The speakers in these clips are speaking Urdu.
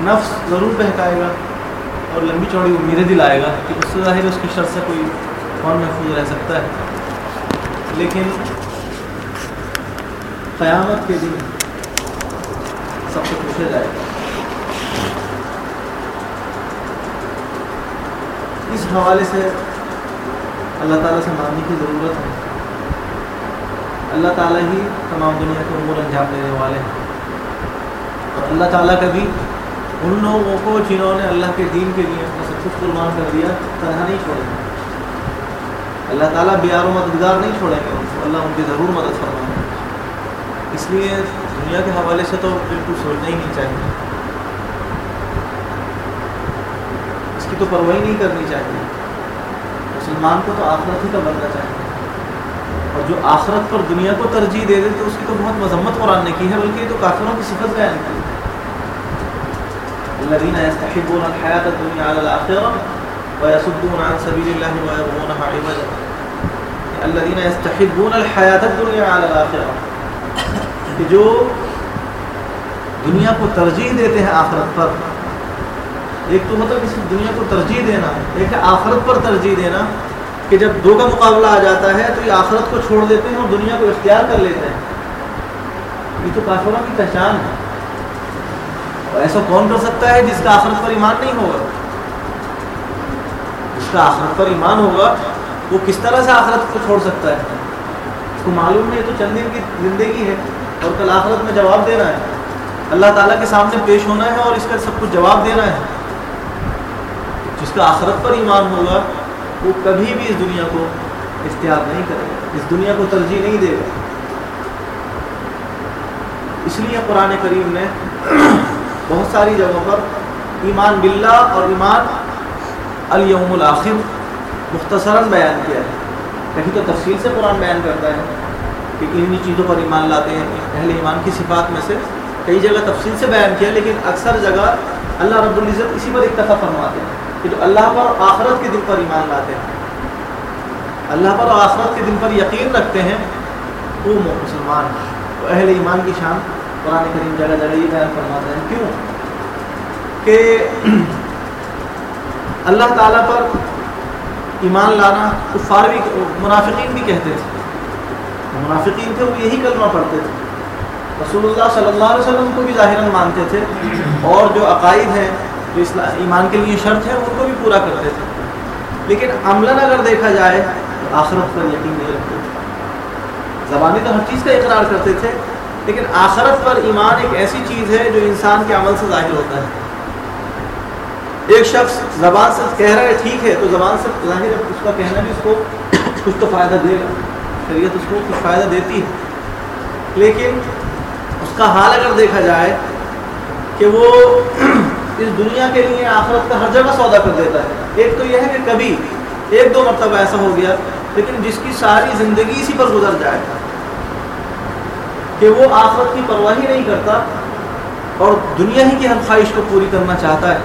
نفس ضرور بہکائے گا اور لمبی چوڑی امیدیں دلائے گا کہ اس سے ظاہر اس کی شر سے کوئی کون محفوظ رہ سکتا ہے۔ لیکن قیامت کے دن سب سے پوچھا جائے گا۔ اس حوالے سے اللہ تعالیٰ سے ماننے کی ضرورت ہے۔ اللہ تعالیٰ ہی تمام دنیا کے امور انجام دینے والے ہیں۔ اور اللہ تعالیٰ کبھی ان لوگوں کو جنہوں نے اللہ کے دین کے لیے اپنا سب کچھ قربان کر دیا طرح نہیں چھوڑیں گے۔ اللہ تعالیٰ بیار و مددگار نہیں چھوڑیں گے ان کو، اللہ ان کی ضرور مدد فرمائیں گے اس لیے دنیا کے حوالے سے تو بالکل سوچنا ہی نہیں چاہیے۔ اس کی تو پرواہی نہیں کرنی چاہیے۔ مسلمان کو تو آخرت ہی کا بننا چاہیے۔ اور جو آخرت پر دنیا کو ترجیح دے دے تو اس کی تو بہت مذمت قرآن نے کی ہے، بلکہ یہ تو کافروں کی صفت بیان کی۔ الذين يستحبون الحياة الدنيا على الآخرة ويصدون عن سبيل الله ويبغونها عوجا. الذين يستحبون الحياة الدنيا على الآخرة. کہ جو دنیا کو ترجیح دیتے ہیں آخرت پر، ایک تو مطلب اس دنیا کو ترجیح دینا، ایک آخرت پر ترجیح دینا کہ جب دو کا مقابلہ آ جاتا ہے تو یہ آخرت کو چھوڑ دیتے ہیں اور دنیا کو اختیار کر لیتے ہیں۔ یہ تو کافروں کی پہچان ہے۔ ایسا کون کر سکتا ہے جس کا آخرت پر ایمان نہیں ہوگا؟ جس کا آخرت پر ایمان ہوگا، وہ کس طرح سے آخرت کو چھوڑ سکتا ہے؟ اس کو معلوم ہے، تو چند دن کی زندگی ہے اور کل آخرت میں جواب دینا ہے۔ اللہ تعالیٰ کے سامنے پیش ہونا ہے اور اس کا سب کچھ جواب دینا ہے۔ جس کا آخرت پر ایمان ہوگا، وہ کبھی بھی اس دنیا کو اختیار نہیں کرے گا۔ اس دنیا کو ترجیح نہیں دے گا۔ اس لیے قرآن کریم نے بہت ساری جگہوں پر ایمان باللہ اور ایمان الیوم الآخر مختصراً بیان کیا ہے۔ کہیں تو تفصیل سے قرآن بیان کرتا ہے کہ انہی چیزوں پر ایمان لاتے ہیں، اہل ایمان کی صفات میں سے۔ کئی جگہ تفصیل سے بیان کیا، لیکن اکثر جگہ اللہ رب العزت اسی پر اکتفا فرماتے ہیں کہ جو اللہ پر آخرت کے دن پر ایمان لاتے ہیں۔ اللہ پر آخرت کے دن پر یقین رکھتے ہیں۔ وہ مسلمان، وہ اہل ایمان کی شان قرآن کریم جگہ جگہ یہ بیان فرماتے ہیں۔ کیوں؟ کہ اللہ تعالیٰ پر ایمان لانا کفار بھی منافقین بھی کہتے تھے۔ منافقین تھے، وہ یہی کلمہ پڑھتے تھے۔ رسول اللہ صلی اللہ علیہ وسلم کو بھی ظاہراً مانتے تھے۔ اور جو عقائد ہیں، جو اسلام ایمان کے لیے شرط ہے ان کو بھی پورا کرتے تھے۔ لیکن عملاً اگر دیکھا جائے، تو آخرت پر یقین نہیں رکھتے تھے۔ زبانی تو ہر چیز کا اقرار کرتے تھے، لیکن آخرت پر ایمان ایک ایسی چیز ہے جو انسان کے عمل سے ظاہر ہوتا ہے۔ ایک شخص زبان سے کہہ رہا ہے ٹھیک ہے، تو زبان سے ظاہر ہے اس کا کہنا بھی اس کو کچھ تو فائدہ دے گا۔ شریعت اس کو کچھ فائدہ دیتی ہے۔ لیکن اس کا حال اگر دیکھا جائے کہ وہ اس دنیا کے لیے آخرت کا ہر جگہ سودا کر دیتا ہے۔ ایک تو یہ ہے کہ کبھی ایک دو مرتبہ ایسا ہو گیا، لیکن جس کی ساری زندگی اسی پر گزر جائے کہ وہ آخرت کی پرواہی نہیں کرتا اور دنیا ہی کی ہر خواہش کو پوری کرنا چاہتا ہے۔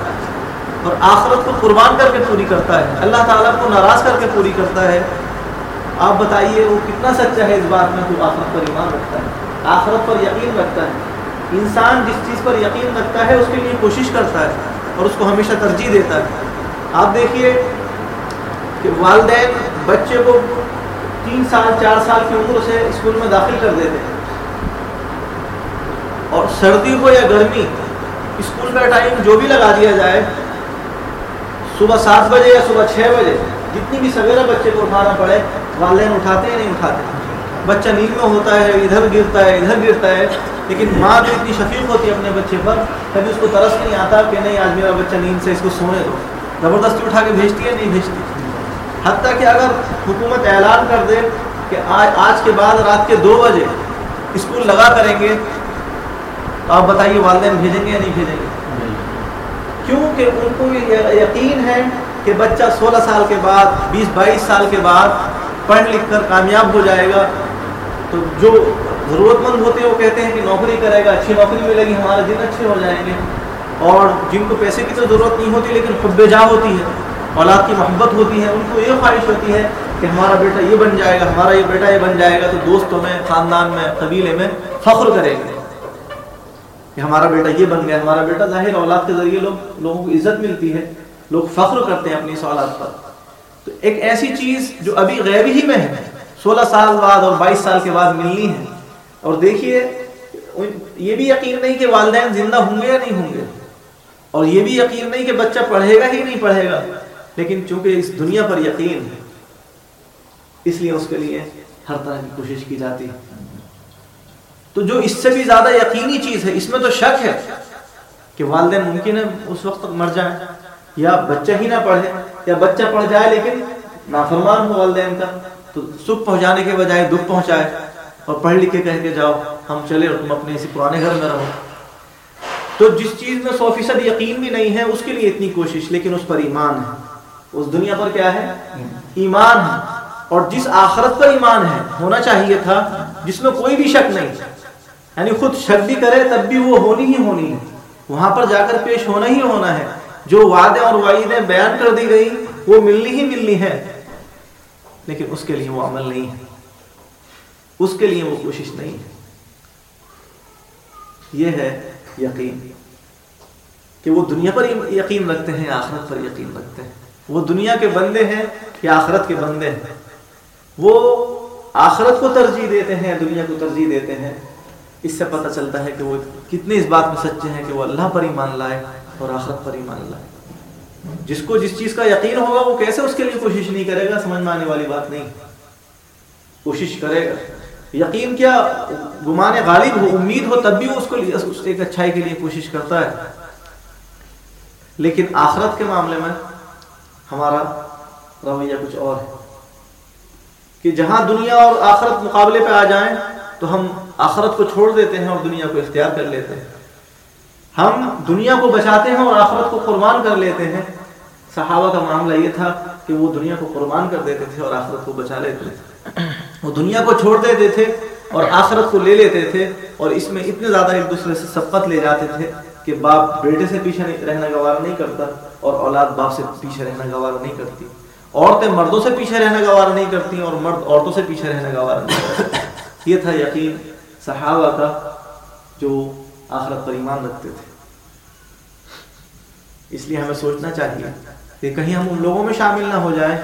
اور آخرت کو قربان کر کے پوری کرتا ہے۔ اللہ تعالیٰ کو ناراض کر کے پوری کرتا ہے۔ آپ بتائیے وہ کتنا سچا ہے اس بات میں تو آخرت پر ایمان رکھتا ہے۔ آخرت پر یقین رکھتا ہے۔ انسان جس چیز پر یقین رکھتا ہے، اس کے لیے کوشش کرتا ہے اور اس کو ہمیشہ ترجیح دیتا ہے۔ آپ دیکھیے کہ والدین بچے کو تین سال، چار سال کی عمر سے اسکول میں داخل کر دیتے ہیں۔ اور سردی ہو یا گرمی، اسکول کا ٹائم جو بھی لگا دیا جائے صبح سات بجے یا صبح چھ بجے، جتنی بھی سویرا بچے کو اٹھانا پڑے، والدین اٹھاتے ہیں نہیں اٹھاتے؟ بچہ نیند میں ہوتا ہے، ادھر گرتا ہے، ادھر گرتا ہے، لیکن ماں جو اتنی شفیق ہوتی ہے اپنے بچے پر، کبھی اس کو ترس نہیں آتا کہ نہیں، آج میرا بچہ نیند سے اس کو سونے دو۔ زبردستی اٹھا کے بھیجتی ہے نہیں بھیجتی؟ حتیٰ کہ اگر حکومت اعلان کر دے کہ آج آج کے بعد رات کے دو بجے اسکول لگا کریں گے، تو آپ بتائیے والدین بھیجیں گے یا نہیں بھیجیں گے؟ کیونکہ ان کو یہ یقین ہے کہ بچہ سولہ سال کے بعد، بیس بائیس سال کے بعد پڑھ لکھ کر کامیاب ہو جائے گا۔ تو جو ضرورت مند ہوتے ہیں، وہ کہتے ہیں کہ نوکری کرے گا، اچھی نوکری ملے گی ہمارے دن اچھے ہو جائیں گے۔ اور جن کو پیسے کی تو ضرورت نہیں ہوتی، لیکن خب جا ہوتی ہے، اولاد کی محبت ہوتی ہے، ان کو یہ خواہش ہوتی ہے کہ ہمارا بیٹا یہ بن جائے گا، ہمارا یہ بیٹا یہ بن جائے گا۔ تو دوستوں میں، خاندان میں، قبیلے میں فخر کریں گے کہ ہمارا بیٹا یہ بن گیا، ہمارا بیٹا ظاہر اولاد کے ذریعے لوگ لوگوں کو عزت ملتی ہے، لوگ فخر کرتے ہیں اپنی اس اولاد پر۔ تو ایک ایسی چیز جو ابھی غیبی ہی میں ہے، سولہ سال بعد اور بائیس سال کے بعد ملنی ہے۔ اور دیکھیے یہ بھی یقین نہیں کہ والدین زندہ ہوں گے یا نہیں ہوں گے۔ اور یہ بھی یقین نہیں کہ بچہ پڑھے گا ہی نہیں پڑھے گا۔ لیکن چونکہ اس دنیا پر یقین ہے، اس لیے اس کے لیے ہر طرح کی کوشش کی جاتی ہے۔ تو جو اس سے بھی زیادہ یقینی چیز ہے، اس میں تو شک ہے کہ والدین ممکن ہے اس وقت تک مر جائیں، یا بچہ ہی نہ پڑھے، یا بچہ پڑھ جائے لیکن نافرمان ہو والدین کا، تو سکھ پہنچانے کے بجائے دکھ پہنچائے اور پڑھ لکھ کے کہہ کے جاؤ، ہم چلے اور تم اپنے اسی پرانے گھر میں رہو۔ تو جس چیز میں سو فیصد یقین بھی نہیں ہے، اس کے لیے اتنی کوشش، لیکن اس پر ایمان ہے۔ اس دنیا پر کیا ہے؟ ایمان ہے۔ اور جس آخرت پر ایمان ہے، ہونا چاہیے تھا، جس میں کوئی بھی شک نہیں۔ یعنی خود شک بھی کرے تب بھی وہ ہونی ہی ہونی ہے۔ وہاں پر جا کر پیش ہونا ہی ہونا ہے۔ جو وعدے اور وعیدیں بیان کر دی گئی وہ ملنی ہی ملنی ہے۔ لیکن اس کے لیے وہ عمل نہیں ہے۔ اس کے لیے وہ کوشش نہیں ہے۔ یہ ہے یقین۔ کہ وہ دنیا پر یقین رکھتے ہیں آخرت پر یقین رکھتے ہیں۔ وہ دنیا کے بندے ہیں یا آخرت کے بندے ہیں۔ وہ آخرت کو ترجیح دیتے ہیں دنیا کو ترجیح دیتے ہیں۔ اس سے پتہ چلتا ہے کہ وہ کتنے اس بات میں سچے ہیں کہ وہ اللہ پر ایمان لائے اور آخرت پر ایمان لائے۔ جس کو جس چیز کا یقین ہوگا وہ کیسے اس کے لیے کوشش نہیں کرے گا، سمجھ میں آنے والی بات نہیں۔ کوشش کرے گا۔ یقین کیا گمان غالب ہو، امید ہو، تب بھی وہ اس کو ایک اچھائی کے لیے کوشش کرتا ہے۔ لیکن آخرت کے معاملے میں ہمارا رویہ کچھ اور ہے۔ کہ جہاں دنیا اور آخرت مقابلے پہ آ جائیں تو ہم آخرت کو چھوڑ دیتے ہیں اور دنیا کو اختیار کر لیتے ہیں۔ ہم دنیا کو بچاتے ہیں اور آخرت کو قربان کر لیتے ہیں۔ صحابہ کا معاملہ یہ تھا کہ وہ دنیا کو قربان کر دیتے تھے اور آخرت کو بچا لیتے تھے۔ وہ دنیا کو چھوڑ دیتے تھے اور آخرت کو لے لیتے تھے اور اس میں اتنے زیادہ ایک دوسرے سے سبقت لے جاتے تھے کہ باپ بیٹے سے پیچھے رہنا گوارا نہیں کرتا اور اولاد باپ سے پیچھے رہنا گوارا نہیں کرتی۔ عورتیں مردوں سے پیچھے رہنا گوارا نہیں کرتی اور مرد عورتوں سے پیچھے رہنا گوارا نہیں کرتی۔ یہ تھا یقین صحابہ کا جو آخرت پر ایمان رکھتے تھے۔ اس لیے ہمیں سوچنا چاہیے کہ کہیں ہم ان لوگوں میں شامل نہ ہو جائیں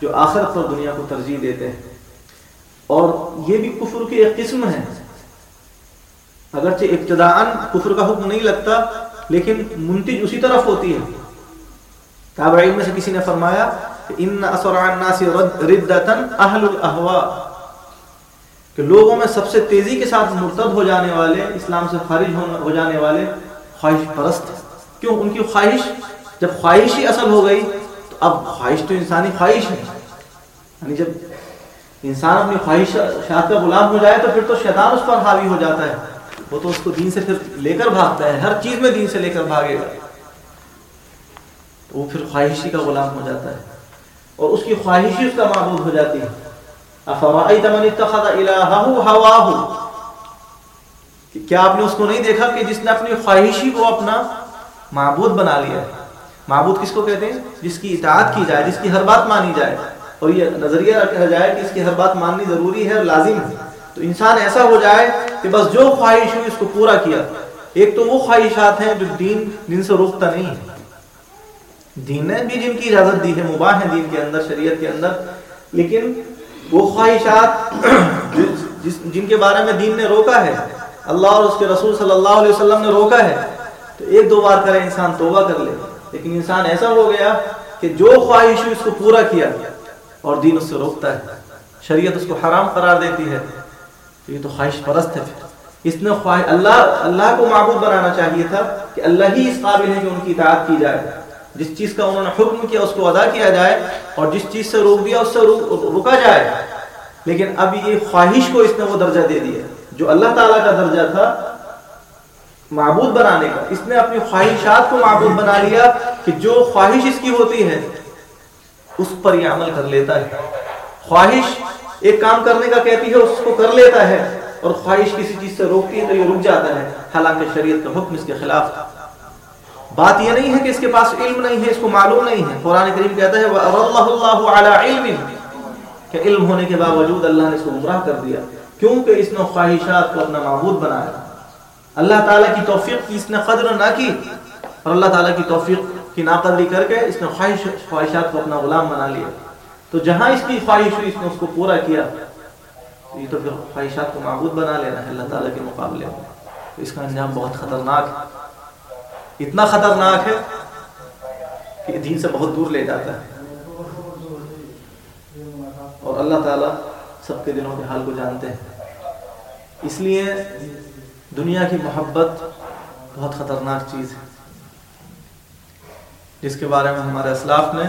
جو آخرت پر دنیا کو ترجیح دیتے ہیں۔ اور یہ بھی کفر کی ایک قسم ہے۔ اگرچہ ابتداً کفر کا حکم نہیں لگتا، لیکن منتج اسی طرف ہوتی ہے۔ تابعین میں سے کسی نے فرمایا کہ ان اسرع الناس ردتا اہل الاہواء۔ کہ لوگوں میں سب سے تیزی کے ساتھ مرتد ہو جانے والے، اسلام سے خارج ہو جانے والے خواہش پرست کیوں؟ ان کی خواہش، جب خواہش ہی اصل ہو گئی، تو اب خواہش تو انسانی خواہش ہے۔ یعنی جب انسان اپنی خواہشات کا غلام ہو جائے، تو پھر تو شیطان اس پر حاوی ہو جاتا ہے۔ وہ تو اس کو دین سے پھر لے کر بھاگتا ہے، ہر چیز میں دین سے لے کر بھاگے گا۔ وہ پھر خواہشی کا غلام ہو جاتا ہے۔ اور اس کی خواہشی اس کا معبود ہو جاتی ہے۔ کیا آپ نے اس کو نہیں دیکھا کہ جس نے اپنی خواہشی کو اپنا معبود بنا لیا ہے؟ معبود کس کو کہتے ہیں؟ جس کی اطاعت کی جائے، جس کی ہر بات مانی جائے۔ اور یہ نظریہ رکھا جائے کہ اس کی ہر بات ماننی ضروری ہے اور لازم ہے۔ تو انسان ایسا ہو جائے کہ بس جو خواہش ہوئی اس کو پورا کیا۔ ایک تو وہ خواہشات ہیں جو دین دین سے روکتا نہیں ہے۔ دین نے بھی جن کی اجازت دی ہے، مباح ہے دین کے اندر، شریعت کے اندر۔ لیکن وہ خواہشات جن کے بارے میں دین نے روکا ہے، اللہ اور اس کے رسول صلی اللہ علیہ وسلم نے روکا ہے، تو ایک دو بار کرے انسان توبہ کر لے۔ لیکن انسان ایسا ہو گیا کہ جو خواہش اس کو پورا کیا اور دین اس سے روکتا ہے۔ شریعت اس کو حرام قرار دیتی ہے۔ تو یہ تو خواہش پرست ہے۔ اس نے خواہش اللہ اللہ کو معبود بنانا چاہیے تھا کہ اللہ ہی اس قابل ہے کہ ان کی اطاعت کی جائے۔ جس چیز کا انہوں نے حکم کیا، اس کو ادا کیا جائے اور جس چیز سے روک دیا، اس سے رکا جائے۔ لیکن اب یہ خواہش کو اس نے وہ درجہ دے دیا، جو اللہ تعالیٰ کا درجہ تھا معبود بنانے کا۔ اس نے اپنی خواہشات کو معبود بنا لیا کہ جو خواہش اس کی ہوتی ہے، اس پر یہ عمل کر لیتا ہے۔ خواہش ایک کام کرنے کا کہتی ہے، اس کو کر لیتا ہے اور خواہش کسی چیز سے روکتی ہے تو یہ رک جاتا ہے۔ حالانکہ شریعت کا حکم اس کے خلاف تھا۔ بات یہ نہیں ہے کہ اس کے پاس علم نہیں ہے، اس کو معلوم نہیں ہے۔ قرآن کریم کہتا ہے وَأَرَلَّهُ اللَّهُ عَلَىٰ کہ علم ہونے کے باوجود اللہ نے اس کو گمراہ کر دیا، کیونکہ اس نے خواہشات کو اپنا معبود بنایا۔ اللہ تعالیٰ کی توفیق کی اس نے قدر نہ کی، اور اللہ تعالیٰ کی توفیق کی ناقدری کر کے اس نے خواہش، خواہشات کو اپنا غلام بنا لیا۔ تو جہاں اس کی خواہش ہوئی، اس نے اس کو پورا کیا۔ یہ تو پھر خواہشات کو معبود بنا لینا ہے، اللہ تعالیٰ کے مقابلے میں۔ اس کا انجام بہت خطرناک ہے۔ اتنا خطرناک ہے کہ دین سے بہت دور لے جاتا ہے۔ اور اللہ تعالیٰ سب کے دنوں کے حال کو جانتے ہیں۔ اس لیے دنیا کی محبت بہت خطرناک چیز ہے۔ جس کے بارے میں ہمارے اسلاف نے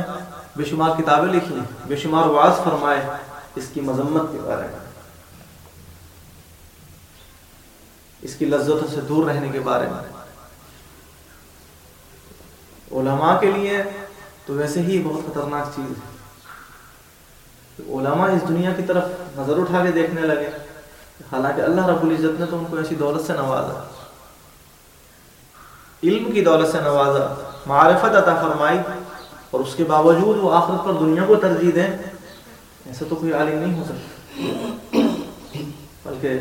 بے شمار کتابیں لکھی بے شمار واز فرمائے اس کی مذمت کے بارے میں۔ اس کی لذتوں سے دور رہنے کے بارے میں۔ علماء کے لیے تو ویسے ہی بہت خطرناک چیز ہے۔ علماء اس دنیا کی طرف نظر اٹھا کے دیکھنے لگے۔ حالانکہ اللہ رب العزت نے تو ان کو ایسی دولت سے نوازا۔ علم کی دولت سے نوازا، معرفت عطا فرمائی اور اس کے باوجود وہ آخرت پر دنیا کو ترجیح دیں۔ ایسا تو کوئی عالم نہیں ہو سکتا۔ بلکہ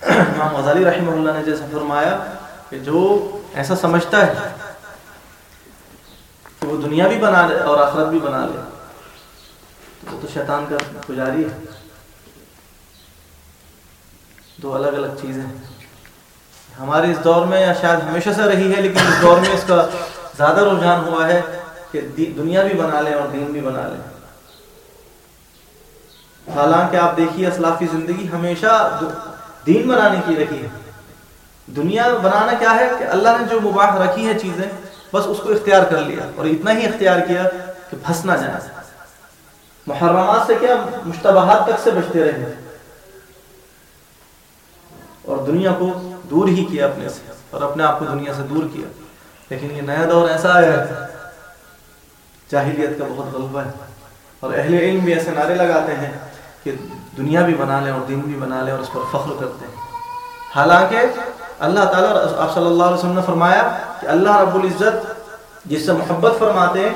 امام غزالی رحمہ اللہ نے جیسا فرمایا کہ جو ایسا سمجھتا ہے کہ وہ دنیا بھی بنا لے اور آخرت بھی بنا لے۔ وہ تو شیطان کا پجاری ہے۔ دو الگ الگ چیزیں۔ ہمارے اس دور میں یا شاید ہمیشہ سے رہی ہے، لیکن اس دور میں اس کا زیادہ رجحان ہوا ہے کہ دنیا بھی بنا لیں اور دین بھی بنا لیں حالانکہ آپ دیکھیے، اسلافی زندگی ہمیشہ دین بنانے کی رہی ہے۔ دنیا بنانا کیا ہے کہ اللہ نے جو مباح رکھی ہے چیزیں بس اس کو اختیار کر لیا اور اتنا ہی اختیار کیا کہ پھنس نہ جائے۔ محرمات سے کیا مشتبہات تک سے بچتے رہے۔ اور دنیا کو دور ہی کیا اپنے سے اور اپنے آپ کو دنیا سے دور کیا۔ لیکن یہ نیا دور ایسا ہے۔ جاہلیت کا بہت غلبہ ہے۔ اور اہل علم بھی ایسے نعرے لگاتے ہیں کہ دنیا بھی بنا لیں اور دین بھی بنا لیں اور اس پر فخر کرتے ہیں۔ حالانکہ اللہ تعالیٰ آپ صلی اللہ علیہ وسلم نے فرمایا کہ اللہ رب العزت جس سے محبت فرماتے ہیں،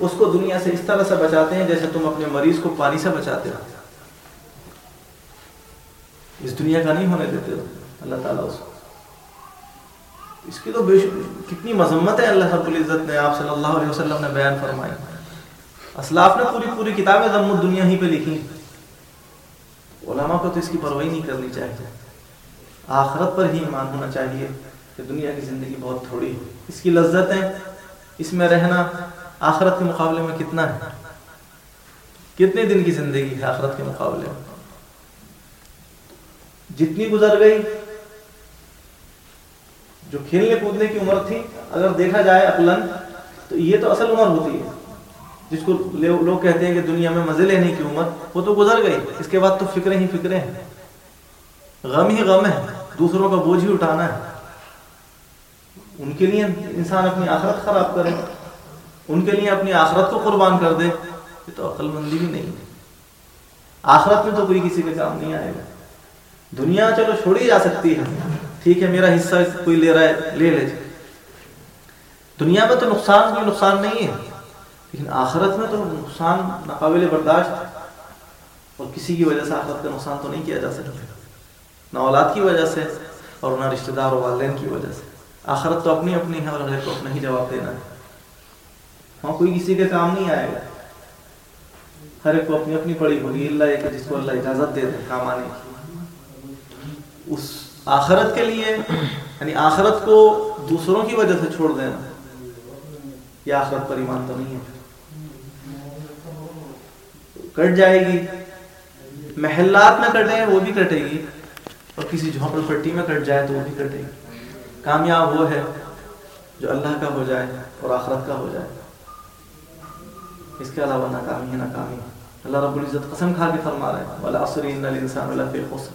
اس کو دنیا سے اس طرح سے بچاتے ہیں جیسے تم اپنے مریض کو پانی سے بچاتے ہو۔ اس دنیا کا نہیں ہونے دیتے ہو اللہ تعالیٰ اس کو۔ اس کی تو بے کتنی مذمت ہے اللہ رب العزت نے آپ صلی اللہ علیہ وسلم نے بیان فرمائی اسلاف نے پوری پوری کتابیں ضم دنیا ہی پہ لکھی۔ علماء کو تو اس کی پرواہی نہیں کرنی چاہیے۔ آخرت پر ہی ایمان ہونا چاہیے کہ دنیا کی زندگی بہت تھوڑی ہے اس کی لذتیں، اس میں رہنا آخرت کے مقابلے میں کتنا ہے؟ کتنے دن کی زندگی ہے آخرت کے مقابلے میں؟ جتنی گزر گئی، جو کھیلنے کودنے کی عمر تھی، اگر دیکھا جائے عقلن تو یہ تو اصل عمر ہوتی ہے۔ جس کو لوگ کہتے ہیں کہ دنیا میں مزے لینے کی عمر، وہ تو گزر گئی۔ اس کے بعد تو فکریں ہی فکریں ہیں۔ غم ہی غم ہے۔ دوسروں کا بوجھ ہی اٹھانا ہے۔ ان کے لیے انسان اپنی آخرت خراب کرے۔ ان کے لیے اپنی آخرت کو قربان کر دے۔ یہ تو عقل مندی بھی نہیں ہے۔ آخرت میں تو کوئی کسی کے کام نہیں آئے گا۔ دنیا چلو چھوڑی جا سکتی ہے۔ ٹھیک ہے، میرا حصہ کوئی لے رہا ہے، لے لے۔ دنیا میں تو نقصان کوئی نقصان نہیں ہے۔ لیکن آخرت میں تو نقصان ناقابل برداشت اور کسی کی وجہ سے آخرت کا نقصان تو نہیں کیا جا سکتا۔ نہ اولاد کی وجہ سے اور نہ رشتہ دار و والدین کی وجہ سے۔ آخرت تو اپنی اپنی ہے اور ہر کو اپنا ہی جواب دینا ہے۔ ہاں کوئی کسی کے کام نہیں آئے گا۔ ہر ایک کو اپنی اپنی پڑی ہوگی، اللہ ایک جس کو اللہ اجازت دے دے کام آنے کی۔ اس آخرت کے لیے یعنی آخرت کو دوسروں کی وجہ سے چھوڑ دینا، یہ آخرت پر ایمان تو نہیں ہے۔ کٹ جائے گی۔ محلات میں کٹے وہ بھی کٹے گی۔ اور کسی جھونپڑ پٹی میں کٹ جائے تو وہ بھی کٹے گی کامیاب وہ ہے جو اللہ کا ہو جائے اور آخرت کا ہو جائے۔ اس کے علاوہ ناکامی ہے ناکامی۔ اللہ رب العزت قسم کھا کے فرما رہے ہیں عصر ان الانسان خسر۔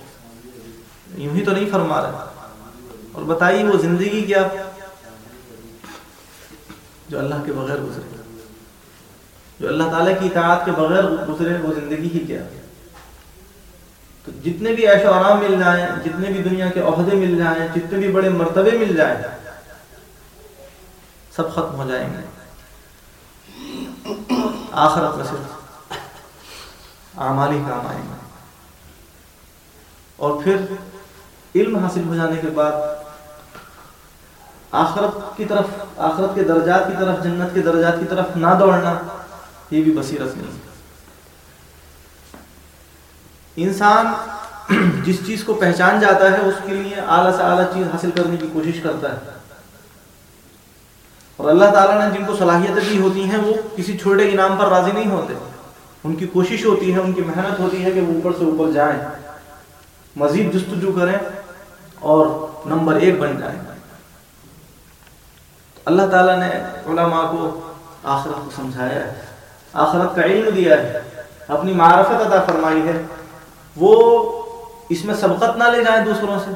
یوں ہی تو نہیں فرما رہے اور بتائیے وہ زندگی کیا جو اللہ کے بغیر گزرے۔ جو اللہ تعالیٰ کی اطاعت کے بغیر گزرے وہ زندگی ہی کیا؟ تو جتنے بھی عیش و آرام مل جائیں، جتنے بھی دنیا کے عہدے مل جائیں، جتنے بھی بڑے مرتبے مل جائیں، سب ختم ہو جائیں گے۔ آخرت میں صرف اعمال ہی کام آئیں گے۔ اور پھر علم حاصل ہو جانے کے بعد آخرت کی طرف، آخرت کے درجات کی طرف، جنت کے درجات کی طرف نہ دوڑنا، یہ بھی بصیرت نہیں۔ انسان جس چیز کو پہچان جاتا ہے، اس کے لیے اعلیٰ سے اعلیٰ چیز حاصل کرنے کی کوشش کرتا ہے۔ اور اللہ تعالیٰ نے جن کو صلاحیتیں دی ہوتی ہیں، وہ کسی چھوٹے انعام پر راضی نہیں ہوتے۔ ان کی کوشش ہوتی ہے، ان کی محنت ہوتی ہے کہ وہ اوپر سے اوپر جائیں۔ مزید جستجو کریں اور نمبر ایک بن جائیں۔ اللہ تعالیٰ نے علماء کو آخرت کو سمجھایا ہے۔ آخرت کا علم دیا ہے۔ اپنی معرفت عطا فرمائی ہے۔ وہ اس میں سبقت نہ لے جائیں دوسروں سے۔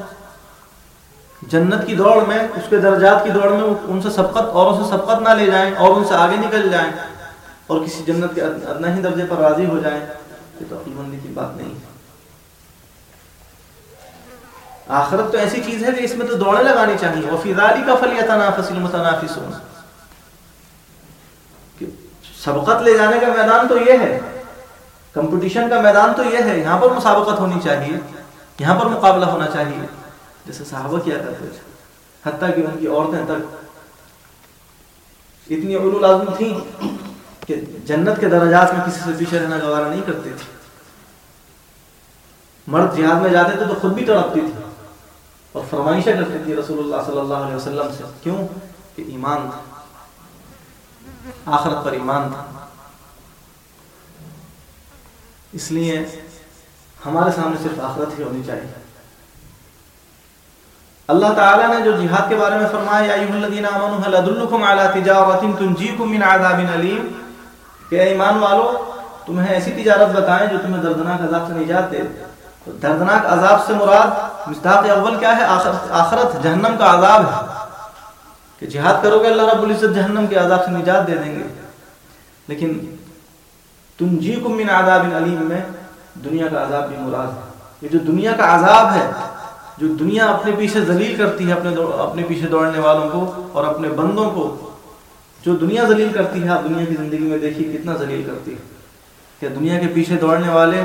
جنت کی دوڑ میں، اس کے درجات کی دوڑ میں ان سے سبقت، اوروں سے سبقت نہ لے جائیں، اور ان سے آگے نکل جائیں، اور کسی جنت کے ادنا ہی درجے پر راضی ہو جائیں، یہ تو عقل مندی کی بات نہیں۔ ہے آخرت تو ایسی چیز ہے کہ اس میں تو دوڑیں لگانی چاہیے۔ اور فضالی کا فلی تنافس المتنافس سبقت لے جانے کا میدان تو یہ ہے۔ کمپٹیشن کا میدان تو یہ ہے، یہاں پر مسابقت ہونی چاہیے، یہاں پر مقابلہ ہونا چاہیے۔ جیسے صحابہ کیا کرتے تھے، حتیٰ کہ ان کی عورتیں تک اتنی علو لازم تھیں کہ جنت کے درجات میں کسی سے پیچھے رہنا، گوارا نہیں کرتے تھے۔ مرد جہاد میں جاتے تھے تو خود بھی تڑپتی تھی۔ اور فرمائشیں کرتی تھی رسول اللہ صلی اللہ علیہ وسلم سے، کیوں؟ کہ ایمان تھا۔ آخرت پر ایمان تھا۔ اس لیے ہمارے سامنے صرف آخرت ہی ہونی چاہیے۔ اللہ تعالیٰ نے جو جہاد کے بارے میں فرمایا کہ ایمان والو تمہیں ایسی تجارت بتائیں جو تمہیں دردناک عذاب سے نجات دے۔ تو دردناک عذاب سے مراد مصداق اول کیا ہے؟ آخرت, آخرت جہنم کا عذاب ہے۔ کہ جہاد کرو گے اللہ رب العزت جہنم کے عذاب سے نجات دے دیں گے۔ لیکن تم جی کو من عذاب علیم میں دنیا کا عذاب بھی مراد ہے۔ یہ جو دنیا کا عذاب ہے، جو دنیا اپنے پیچھے ذلیل کرتی ہے، اپنے اپنے پیچھے دوڑنے والوں کو اور اپنے بندوں کو، جو دنیا ذلیل کرتی ہے، آپ دنیا کی زندگی میں دیکھیے کتنا ذلیل کرتی ہے۔ کہ دنیا کے پیچھے دوڑنے والے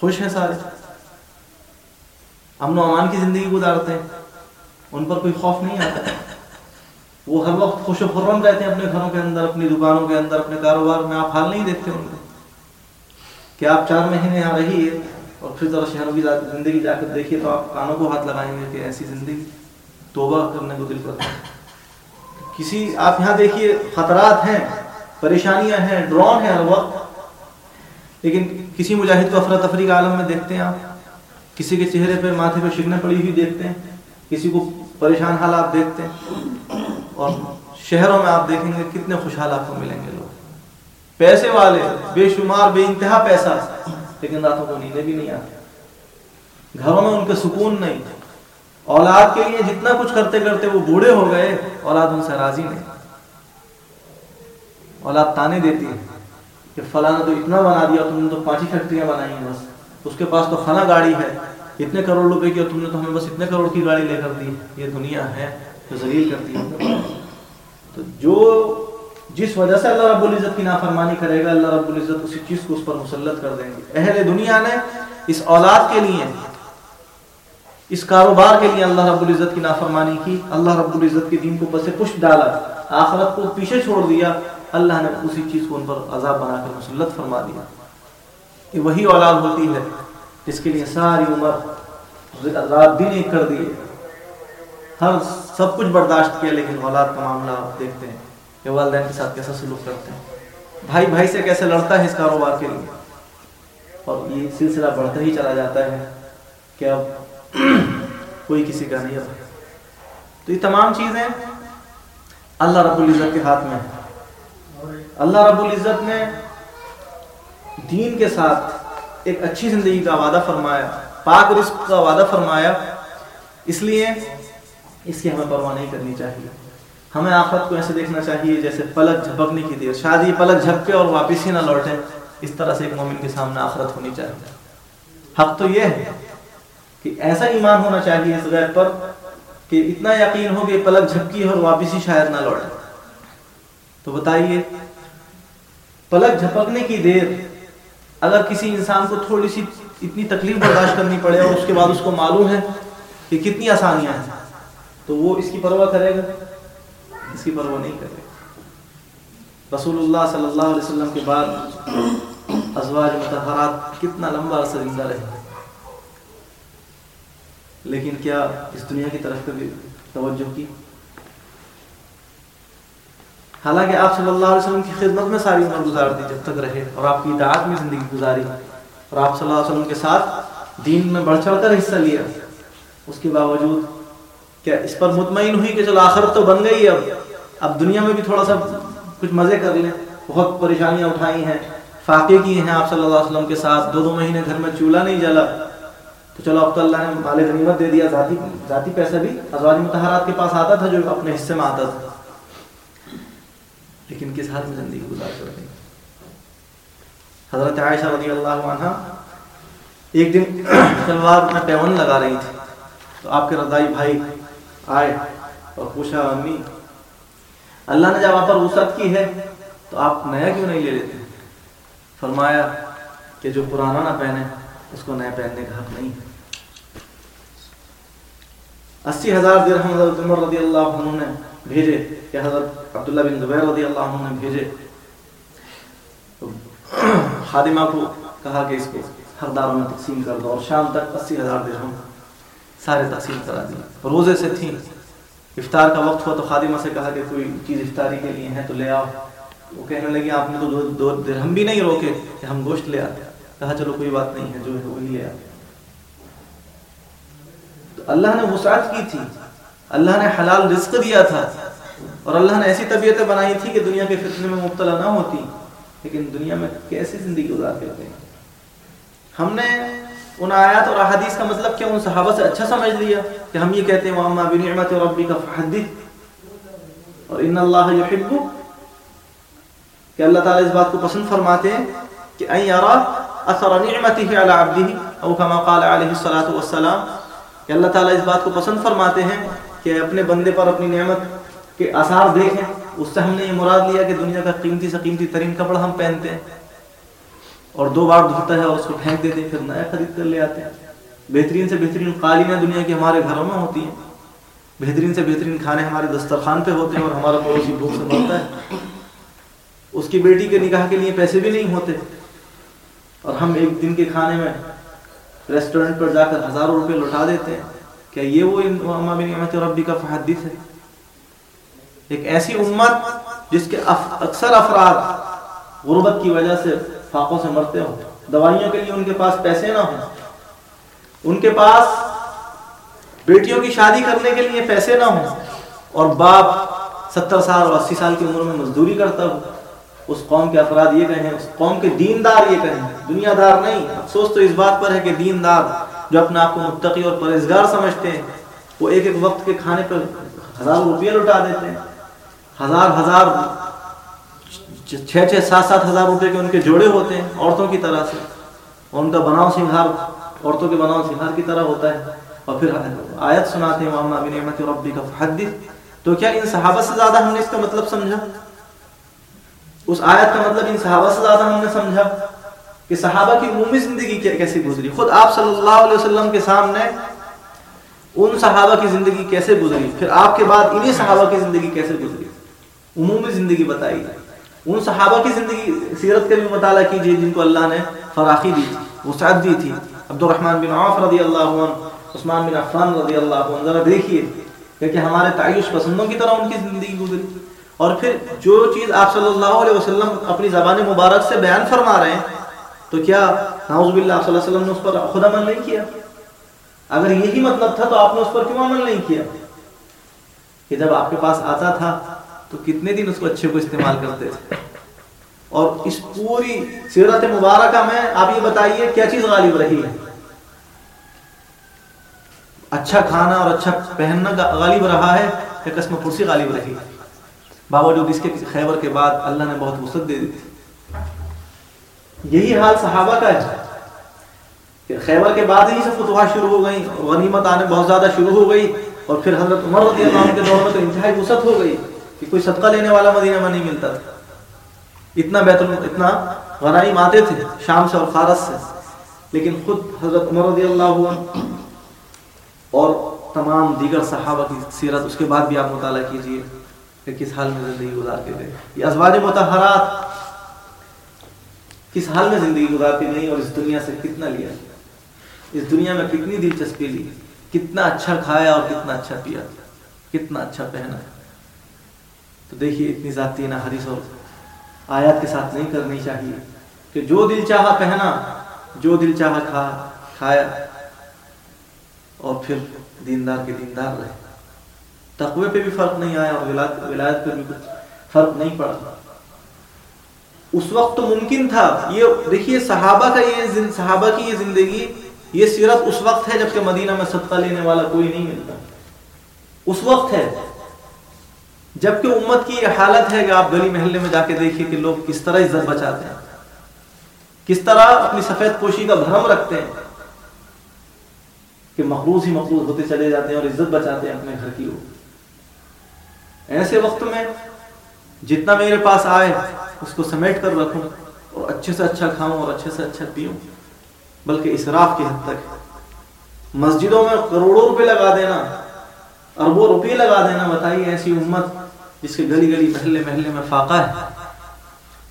خوش ہیں سارے؟ امن و امان کی زندگی گزارتے ہیں۔ ان پر کوئی خوف نہیں آتا۔ وہ ہر وقت خوش و خرم رہتے ہیں اپنے گھروں کے اندر، اپنی دکانوں کے اندر، اپنے کاروبار میں، آپ حال نہیں دیکھتے ان کو کہ آپ چار مہینے یہاں رہیے اور پھر ذرا شہروں کی زندگی جا کر دیکھیے تو آپ کانوں کو ہاتھ لگائیں گے کہ ایسی زندگی، توبہ کرنے کو دل کرتا ہے۔ کسی، آپ یہاں دیکھیے خطرات ہیں، پریشانیاں ہیں ڈرون ہیں ہر وقت۔ لیکن کسی مجاہد کو افراتفری کا عالم میں دیکھتے ہیں آپ۔ کسی کے چہرے پہ ماتھے پہ شکنیں پڑی ہوئی دیکھتے ہیں۔ کسی کو پریشان حالات دیکھتے ہیں۔ اور شہروں میں آپ دیکھیں گے کتنے خوشحال آپ کو ملیں گے لوگ۔ پیسے والے، بے شمار، بے انتہا پیسہ، لیکن راتوں کو نیندیں بھی نہیں آتی۔ گھروں میں ان کے سکون نہیں۔ اولاد کے لیے جتنا کچھ کرتے کرتے وہ بوڑھے ہو گئے، اولاد ان سے راضی نہیں۔ اولاد تانے دیتی ہے کہ فلاں تو اتنا بنا دیا، تم نے تو پانچ ہی فیکٹریاں بنائی ہیں بس۔ اس کے پاس تو خانہ گاڑی ہے۔ اتنے کروڑ روپے کی اور تم نے تو ہمیں بس اتنے کروڑ کی گاڑی لے کر دی۔ یہ دنیا ہے۔ جو ذلیل کرتی ہے۔ تو جو جس وجہ سے اللہ رب العزت کی نافرمانی کرے گا، اللہ رب العزت اسی چیز کو اس پر مسلط کر دیں گے۔ اہل دنیا نے اس اولاد کے لیے، اس کاروبار کے لیے اللہ رب العزت کی نافرمانی کی۔ اللہ رب العزت کے دین کو بس پشت ڈالا۔ آخرت کو پیچھے چھوڑ دیا۔ اللہ نے اسی چیز کو ان پر عذاب بنا کر مسلط فرما دیا۔ یہ وہی اولاد ہوتی ہے جس کے لیے ساری عمر رات دن ایک کر دیے ہر سب کچھ برداشت کیا لیکن اولاد کا معاملہ آپ دیکھتے ہیں کہ والدین کے ساتھ کیسا سلوک کرتے ہیں۔ بھائی بھائی سے کیسے لڑتا ہے اس کاروبار کے لیے؟ اور یہ سلسلہ بڑھتا ہی چلا جاتا ہے کہ اب کوئی کسی کا نہیں ہے تو یہ تمام چیزیں اللہ رب العزت کے ہاتھ میں اللہ رب العزت نے دین کے ساتھ ایک اچھی زندگی کا وعدہ فرمایا، پاک رزق کا وعدہ فرمایا۔ اس لیے اس کی ہمیں پرواہ نہیں کرنی چاہیے۔ ہمیں آفت کو ایسے دیکھنا چاہیے جیسے پلک جھپکنے کی دیر۔ شادی پلک جھپکے اور واپس ہی نہ لوٹیں اس طرح سے ایک مومن کے سامنے آخرت ہونی چاہیے۔ حق تو یہ ہے کہ ایسا ایمان ہونا چاہیے اس غیب پر کہ اتنا یقین ہو کہ پلک جھپکی اور واپس ہی شاید نہ لوٹے۔ تو بتائیے، پلک جھپکنے کی دیر اگر کسی انسان کو تھوڑی سی اتنی تکلیف برداشت کرنی پڑے اور اس کے بعد اس کو معلوم ہے کہ کتنی آسانیاں ہیں۔ تو وہ اس کی پرواہ کرے گا؟ اس کی پرواہ نہیں کرے گا۔ رسول اللہ صلی اللہ علیہ وسلم کے بعد ازواج متحرات کتنا لمبا عرصہ زندہ رہے۔ لیکن کیا اس دنیا کی طرف کبھی توجہ کی؟ حالانکہ آپ صلی اللہ علیہ وسلم کی خدمت میں ساری عمر گزار دی جب تک رہے اور آپ کی اطاعت میں زندگی گزاری۔ اور آپ صلی اللہ علیہ وسلم کے ساتھ دین میں بڑھ چڑھ کر حصہ لیا۔ اس کے باوجود کیا اس پر مطمئن ہوئی کہ چلو آخر تو بن گئی اب۔ اب دنیا میں بھی تھوڑا سا کچھ مزے کر لیں۔ بہت پریشانیاں اٹھائی ہیں۔ فاقے کی ہیں آپ صلی اللہ علیہ وسلم کے ساتھ۔ دو دو مہینے گھر میں چولہا نہیں جلا۔ تو چلو اب تو اللہ نے مال غنیمت دے دیا۔ ذاتی ذاتی پیسہ بھی ازواج متحرات کے پاس آتا تھا جو اپنے حصے میں آتا تھا۔ لیکن کس حال میں زندگی گزار کر رہی حضرت عائشہ رضی اللہ عنہ ایک دن شلوار میں پیون لگا رہی تھی۔ تو آپ کے رضائی بھائی آئے اور پوچھا، امی، اللہ نے جب آپ پر وسعت کی ہے تو آپ نیا کیوں نہیں لے لیتے؟ فرمایا کہ جو پرانا نہ پہنے، اس کو نیا پہننے کا حق نہیں اسی ہزار درہم حضرت عمر رضی اللہ عنہ نے بھیجے کہ حضرت عبداللہ بن زبیر رضی اللہ عنہ نے بھیجے۔ خادمہ کو کہا کہ اس کو ہر داروں میں تقسیم کر دو اور شام تک اسی ہزار درہم سارے تقسیم کرا دیا روزے سے تھیں۔ افطار کا وقت ہوا تو خادمہ سے کہا کہ کوئی چیز افطاری کے لیے ہے تو لے آؤ۔ وہ کہنے لگی آپ نے تو دو درہم بھی نہیں روکے کہ ہم گوشت لے آتے کہا چلو کوئی بات نہیں ہے، جو ہے وہی لے آتے تو اللہ نے وسعت کی تھی۔ اللہ نے حلال رزق دیا تھا۔ اور اللہ نے ایسی طبیعتیں بنائی تھی کہ دنیا کے فتنے میں مبتلا نہ ہوتی۔ لیکن دنیا میں کیسی زندگی گزار کرتے ہیں؟ ہم نے ان آیات اور احادیث کا مطلب کیا؟ ان صحابہ سے اچھا سمجھ لیا کہ ہم یہ کہتے ہیں، وَأَمَّا بِنِعْمَةِ رَبِّكَ فَحَدِّث اور ان اللہ يحب۔ کہ اللہ تعالیٰ اس بات کو پسند فرماتے ہیں کہ اَن يَرَا اثر نعمته على عبده او كما قال عليه الصلاة والسلام۔ کہ اللہ تعالیٰ اس بات کو پسند فرماتے ہیں کہ اپنے بندے پر اپنی نعمت کے آثار دیکھیں۔ اس سے ہم نے یہ مراد لیا کہ دنیا کا قیمتی سے قیمتی ترین کپڑا ہم پہنتے ہیں۔ اور دو بار دھوتا ہے اور اس کو پھینک دیتے ہیں، پھر نیا خرید کر لے آتے ہیں۔ بہترین سے بہترین قالینیں دنیا کی ہمارے گھروں میں ہوتی ہیں۔ بہترین سے بہترین کھانے ہمارے دسترخوان پہ ہوتے ہیں اور ہمارا پڑوسی بھوک سے مرتا ہے۔ اس کی بیٹی کے نکاح کے لیے پیسے بھی نہیں ہوتے۔ اور ہم ایک دن کے کھانے میں ریسٹورنٹ پر جا کر ہزاروں روپے لوٹا دیتے ہیں۔ کیا یہ وہ نعمت ربی کا فحدث ہے؟ ایک ایسی امت جس کے اکثر افراد غربت کی وجہ سے فاقوں سے مرتے ہوں۔ دوائیوں کے لیے ان کے پاس پیسے نہ ہوں۔ ان کے پاس بیٹیوں کی شادی کرنے کے لیے پیسے نہ ہوں۔ اور باپ ستر سال اور اسی سال کی عمر میں مزدوری کرتا ہو اس قوم کے افراد یہ کہیں، اس قوم کے دیندار یہ کہیں۔ دنیا دار نہیں، افسوس تو اس بات پر ہے کہ دیندار جو اپنے آپ کو متقی اور پرہزگار سمجھتے ہیں، وہ ایک ایک وقت کے کھانے پر ہزار روپیہ لٹا دیتے ہیں۔ ہزار ہزار چھ چھ سات سات ہزار روپے کے ان کے جوڑے ہوتے ہیں عورتوں کی طرح سے۔ اور ان کا بناؤ سنگھار عورتوں کے بناؤ سنگھار کی طرح ہوتا ہے۔ اور پھر آیت سناتے ہیں معاملہ نعمت ربی کا حدث تو کیا ان صحابہ سے زیادہ ہم نے اس کا مطلب سمجھا؟ اس آیت کا مطلب ان صحابہ سے زیادہ ہم نے سمجھا کہ صحابہ کی عمومی زندگی کیسے گزری۔ خود آپ صلی اللہ علیہ وسلم کے سامنے ان صحابہ کی زندگی کیسے گزری؟ پھر آپ کے بعد انہی صحابہ کی زندگی کیسے گزری؟ عمومی زندگی بتائی۔ ان صحابہ کی زندگی سیرت کا بھی مطالعہ کیجیے جن کو اللہ نے فراخی دی تھی۔ وسعت دی تھی عبد الرحمن بن عوف رضی اللہ عنہ، عثمان بن عفان رضی اللہ عنہ۔ ذرا دیکھیے کہ ہمارے تعیش پسندوں کی طرح ان کی زندگی گزری۔ اور پھر جو چیز آپ صلی اللہ علیہ وسلم اپنی زبان مبارک سے بیان فرما رہے ہیں، تو کیا نعوذ باللہ صلی اللہ علیہ وسلم نے اس پر خود عمل نہیں کیا؟ اگر یہی مطلب تھا تو آپ نے اس پر کیوں عمل نہیں کیا؟ کہ جب آپ کے پاس آتا تھا تو کتنے دن اس کو اچھے کو استعمال کرتے تھے؟ اور اس پوری سیرت مبارکہ میں آپ یہ بتائیے کیا چیز غالب رہی ہے؟ اچھا کھانا اور اچھا پہننا غالب رہا ہے کہ قسم پرسی غالب رہی ہے؟ باوجود اس کے خیبر کے بعد اللہ نے بہت وسعت دے دی تھی۔ یہی حال صحابہ کا ہے۔ کہ خیبر کے بعد ہی سے فتوحات شروع ہو گئی غنیمت آنے بہت زیادہ شروع ہو گئی اور پھر حضرت عمر رضی اللہ عنہ کے دور میں تو انتہائی وسعت ہو گئی۔ کہ کوئی صدقہ لینے والا مدینہ میں نہیں ملتا۔ تھا اتنا بیت اتنا غنائم آتے تھے شام سے اور فارس سے۔ لیکن خود حضرت عمر رضی اللہ عنہ اور تمام دیگر صحابہ کی سیرت، اس کے بعد بھی آپ مطالعہ کیجیے کہ کس حال میں زندگی گزار کے گئے۔ یہ ازواج متحرات کس حال میں زندگی گزارتی نہیں اور اس دنیا سے کتنا لیا۔ اس دنیا میں کتنی دلچسپی لی، کتنا اچھا کھایا اور کتنا اچھا پیا، کتنا اچھا پہنا۔ تو دیکھیے اتنی ذاتی نہ حریص اور آیات کے ساتھ نہیں کرنی چاہیے کہ جو دل چاہا پہنا جو دل چاہا کھا، کھایا اور پھر دیندار کے دیندار رہے۔ تقوی پہ بھی فرق نہیں آیا اور ولایت پہ بھی کچھ فرق نہیں پڑا۔ اس وقت تو ممکن تھا۔ یہ دیکھیے صحابہ کا یہ صحابہ کی یہ زندگی، یہ سیرت اس وقت ہے جبکہ مدینہ میں صدقہ لینے والا کوئی نہیں ملتا۔ اس وقت ہے۔ جبکہ امت کی یہ حالت ہے کہ آپ گلی محلے میں جا کے دیکھیے کہ لوگ کس طرح عزت بچاتے ہیں، کس طرح اپنی سفید پوشی کا بھرم رکھتے ہیں کہ مقروض ہی مقروض ہوتے چلے جاتے ہیں اور عزت بچاتے ہیں اپنے گھر کی لوگ ایسے وقت میں جتنا میرے پاس آئے، اس کو سمیٹ کر رکھوں اور اچھے سے اچھا کھاؤں اور اچھے سے اچھا پیوں، بلکہ اسراف کی حد تک۔ مسجدوں میں کروڑوں روپے لگا دینا، اربوں روپے لگا دینا، بتائیے ایسی امت جس کے گلی گلی محلے محلے میں فاقہ ہے۔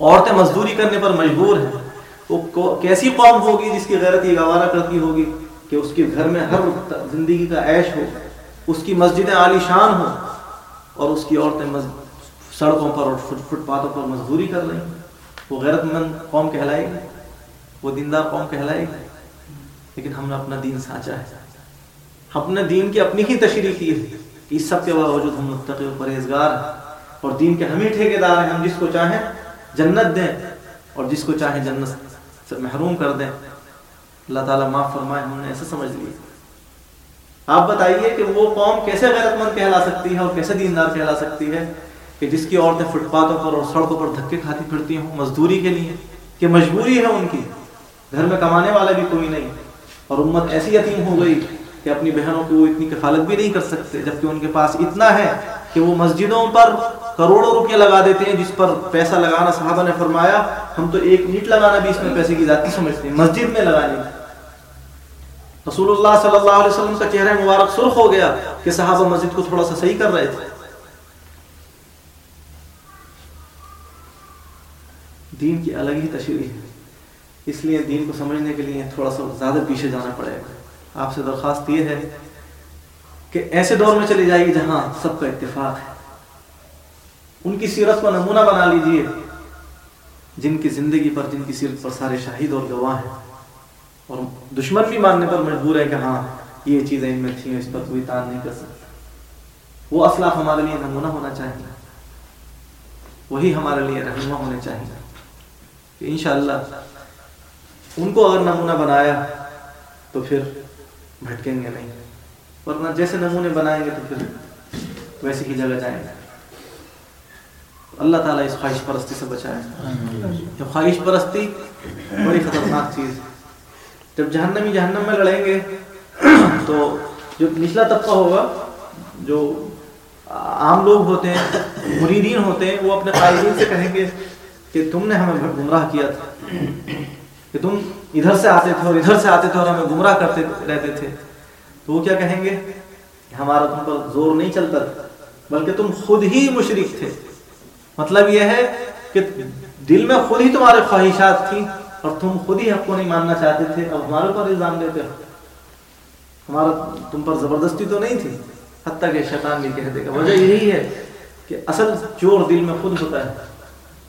عورتیں مزدوری کرنے پر مجبور ہیں۔ وہ کیسی قوم ہوگی جس کی غیرت یہ گوارہ کرتی ہوگی کہ اس کے گھر میں ہر زندگی کا عیش ہو، اس کی مسجدیں عالی شان ہو اور اس کی عورتیں سڑکوں پر اور فٹ پاتھوں پر مزدوری کر رہی ہیں وہ غیرت مند قوم کہلائے گی، وہ دیندار قوم کہلائے گی۔ لیکن ہم نے اپنا دین سانچا ہے۔ اپنے دین کی اپنی ہی تشریح کی ہے۔ اس سب کے باوجود ہم متقی و پرہیزگار ہیں اور دین کے ہم ہی ٹھیکے دار ہیں، ہم جس کو چاہیں جنت دیں اور جس کو چاہیں جنت سے محروم کر دیں۔ اللہ تعالیٰ معاف فرمائے، ہم نے ایسے سمجھ لیے آپ بتائیے کہ وہ قوم کیسے غیرت مند کہلا سکتی ہے اور کیسے دیندار کہلا سکتی ہے کہ جس کی عورتیں فٹ پاتھوں پر اور سڑکوں پر دھکے کھاتی پھرتی ہوں، مزدوری کے لیے کہ مجبوری ہے ان کی۔ گھر میں کمانے والا بھی کوئی نہیں، اور امت ایسی یتیم ہو گئی کہ اپنی بہنوں کی وہ اتنی کفالت بھی نہیں کر سکتے، جبکہ ان کے پاس اتنا ہے کہ وہ مسجدوں پر کروڑوں روپے لگا دیتے ہیں، جس پر پیسہ لگانا صحابہ نے فرمایا، ہم تو ایک نیٹ لگانا بھی اس میں پیسے کی ذاتی سمجھتے ہیں، مسجد میں لگانے رسول اللہ صلی اللہ علیہ وسلم کا چہرہ مبارک سرخ ہو گیا کہ صحابہ مسجد کو تھوڑا سا صحیح کر رہے تھے۔ دین کی الگ ہی تشریح ہے۔ اس لیے دین کو سمجھنے کے لیے تھوڑا سا زیادہ پیچھے جانا پڑے گا۔ آپ سے درخواست یہ ہے کہ ایسے دور میں چلے جائیے جہاں سب کا اتفاق ہے۔ ان کی سیرت کو نمونہ بنا لیجیے۔ جن کی زندگی پر، جن کی سیرت پر سارے شاہد اور گواہ ہیں۔ اور دشمن بھی ماننے پر مجبور ہے کہ ہاں یہ چیزیں ان میں تھیں، اس پر کوئی تان نہیں کر سکتا۔ وہ اسلاف ہمارے لیے نمونہ ہونا چاہیے وہی ہمارے لیے رہنما ہونے چاہیے کہ انشاءاللہ ان کو اگر نمونہ بنایا تو پھر بھٹکیں گے نہیں۔ ورنہ جیسے نمونے بنائیں گے تو پھر ویسی ہی جگہ جائیں گے۔ اللہ تعالیٰ اس خواہش پرستی سے بچائے۔ خواہش پرستی بڑی خطرناک چیز جب جہنمی جہنم میں لڑیں گے تو جو نچلا طبقہ ہوگا جو عام لوگ ہوتے ہیں مریدین ہوتے ہیں وہ اپنے قائدین سے کہیں گے کہ تم نے ہمیں گمراہ کیا تھا۔ کہ تم ادھر سے آتے تھے اور ادھر سے آتے تھے اور ہمیں گمراہ کرتے رہتے تھے۔ تو وہ کیا کہیں گے؟ ہمارا تم پر زور نہیں چلتا تھا بلکہ تم خود ہی مشرک تھے۔ مطلب یہ ہے کہ دل میں خود ہی تمہارے خواہشات تھیں اور تم خود ہی حق کو نہیں ماننا چاہتے تھے، اب ہمارے اوپر الزام دیتے ہو۔ ہمارا تم پر زبردستی تو نہیں تھی، حتیٰ کہ شیطان بھی کہہ دے گا۔ وجہ یہی ہے کہ اصل چور دل میں خود ہوتا ہے۔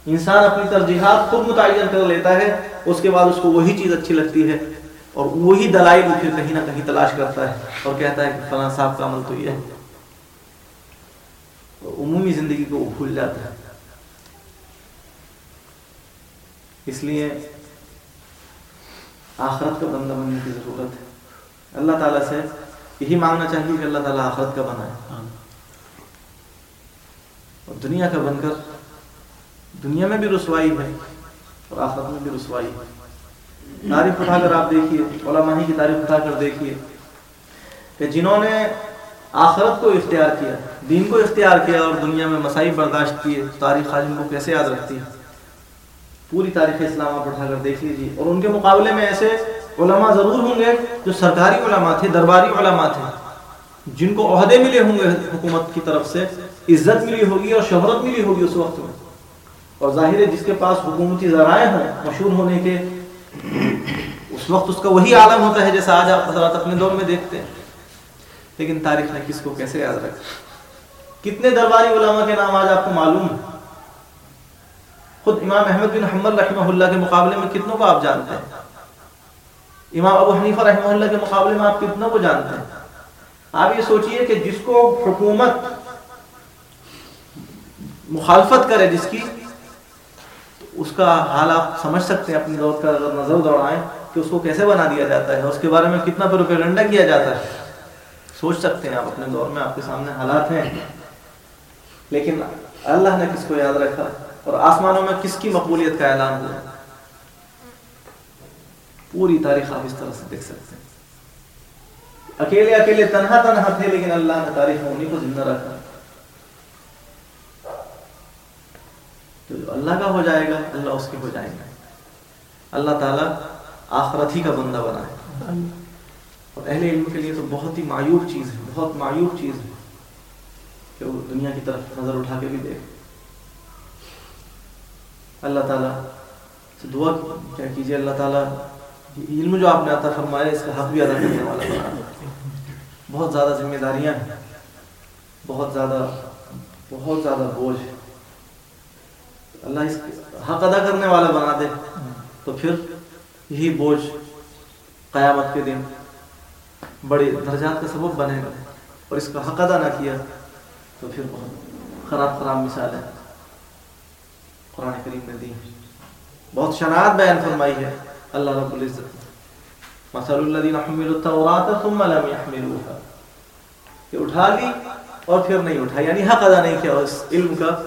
انسان اپنی ترجیحات خود متعین کر لیتا ہے اس کے بعد اس کو وہی چیز اچھی لگتی ہے اور وہی دلائل وہ پھر کہیں نہ کہیں تلاش کرتا ہے اور کہتا ہے کہ فلاں صاحب کا عمل تو یہ ہے۔ عمومی زندگی کو وہ بھول جاتا ہے۔ اس لیے آخرت کا بندہ بننے کی ضرورت ہے۔ اللہ تعالیٰ سے یہی مانگنا چاہیے کہ اللہ تعالیٰ آخرت کا بنائے۔ اور دنیا کا بن کر دنیا میں بھی رسوائی ہے۔ اور آخرت میں بھی رسوائی ہے۔ تاریخ اٹھا کر آپ دیکھیے، علماء کی تاریخ اٹھا کر دیکھیے۔ کہ جنہوں نے آخرت کو اختیار کیا، دین کو اختیار کیا اور دنیا میں مسائل برداشت کیے، تاریخ خاجم کو کیسے یاد رکھتی ہے؟ پوری تاریخ اسلام آپ اٹھا کر دیکھ لیجیے جی۔ اور ان کے مقابلے میں ایسے علماء ضرور ہوں گے جو سرکاری علماء تھے، درباری علماء تھے، جن کو عہدے ملے ہوں گے حکومت کی طرف سے، عزت ملی ہوگی اور شہرت ملی ہوگی اس وقت میں۔ اور ظاہر ہے جس کے پاس حکومتی ذرائع ہوں مشہور ہونے کے، اس وقت اس کا وہی عالم ہوتا ہے جیسا آج آپ حضرات اپنے دور میں دیکھتے ہیں۔ لیکن تاریخ نے کس کو کیسے یاد رکھا؟ کتنے درباری علماء کے نام آج آپ کو معلوم ہے خود امام احمد بن حمل رحمہ اللہ کے مقابلے میں کتنوں کو آپ جانتے ہیں؟ امام ابو حنیفہ رحمہ اللہ کے مقابلے میں آپ کتنوں کو جانتے ہیں؟ آپ یہ سوچئے کہ جس کو حکومت مخالفت کرے، جس کی اس کا حال آپ سمجھ سکتے ہیں اپنی دور کا اگر نظر دوڑائیں کہ اس کو کیسے بنا دیا جاتا ہے، اس کے بارے میں کتنا پروپیگنڈا کیا جاتا ہے۔ سوچ سکتے ہیں آپ اپنے دور میں آپ کے سامنے حالات ہیں۔ لیکن اللہ نے کس کو یاد رکھا اور آسمانوں میں کس کی مقبولیت کا اعلان ہوا پوری تاریخ آپ اس طرح سے دیکھ سکتے ہیں۔ اکیلے اکیلے تنہا تنہا تھے لیکن اللہ نے تاریخ میں انہیں کو زندہ رکھا۔ تو جو اللہ کا ہو جائے گا، اللہ اس کے ہو جائیں گے اللہ تعالیٰ آخرت ہی کا بندہ بنا ہے۔ اور اہل علم کے لیے تو بہت ہی معیوب چیز ہے، بہت معیوب چیز ہے۔ کہ وہ دنیا کی طرف نظر اٹھا کے بھی دیکھ۔ اللہ تعالیٰ سے دعا کیا کیجیے، اللہ تعالیٰ علم جو آپ نے عطا فرمایا، اس کا حق بھی ادا کرنے والا بنا۔ بہت زیادہ ذمہ داریاں ہیں۔ بہت زیادہ بہت زیادہ بوجھ ہے۔ اللہ اس حق ادا کرنے والا بنا دے، تو پھر یہی بوجھ قیامت کے دن بڑے درجات کا سبب بنے گا۔ اور اس کا حق ادا نہ کیا تو پھر بہت خراب خراب مثال ہے۔ قرآن کریم نے دی۔ بہت شناعت بیان فرمائی ہے۔ اللہ رب العزت۔ مثل الذین حملوا ثم لم يحملوها۔ کہ اٹھا لی اور پھر نہیں اٹھا یعنی حق ادا نہیں کیا اس علم کا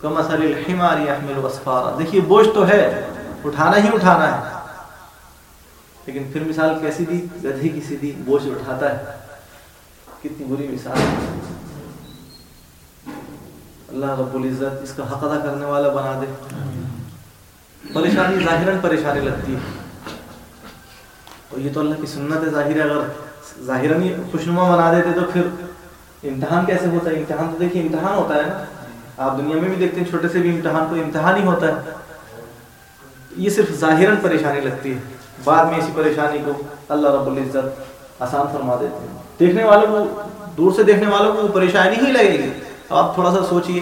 کمثل الحمار يحمل اسفارا دیکھیے، بوجھ تو ہے، اٹھانا ہی اٹھانا ہے۔ لیکن پھر مثال کیسی دی؟ گدھے کی سیدھی بوجھ اٹھاتا ہے۔ کتنی بری مثال۔ ہے اللہ رب العزت اس کا حق ادا کرنے والا بنا دے۔ پریشانی ظاہراً پریشانی لگتی ہے۔ اور یہ تو اللہ کی سنت ہے ظاہر ہے۔ اگر ظاہراً ہی خوشنما بنا دیتے تو پھر امتحان کیسے ہوتا ہے؟ امتحان تو دیکھیے، امتحان ہوتا ہے نا۔ آپ دنیا میں بھی دیکھتے ہیں، چھوٹے سے بھی امتحان کو امتحان ہی ہوتا ہے۔ یہ صرف ظاہراً پریشانی لگتی ہے۔ بعد میں اسی پریشانی کو اللہ رب العزت آسان فرما دیتے ہیں۔ دیکھنے والوں کو، دور سے دیکھنے والوں کو پریشانی ہی لگے گی۔ آپ تھوڑا سا سوچئے،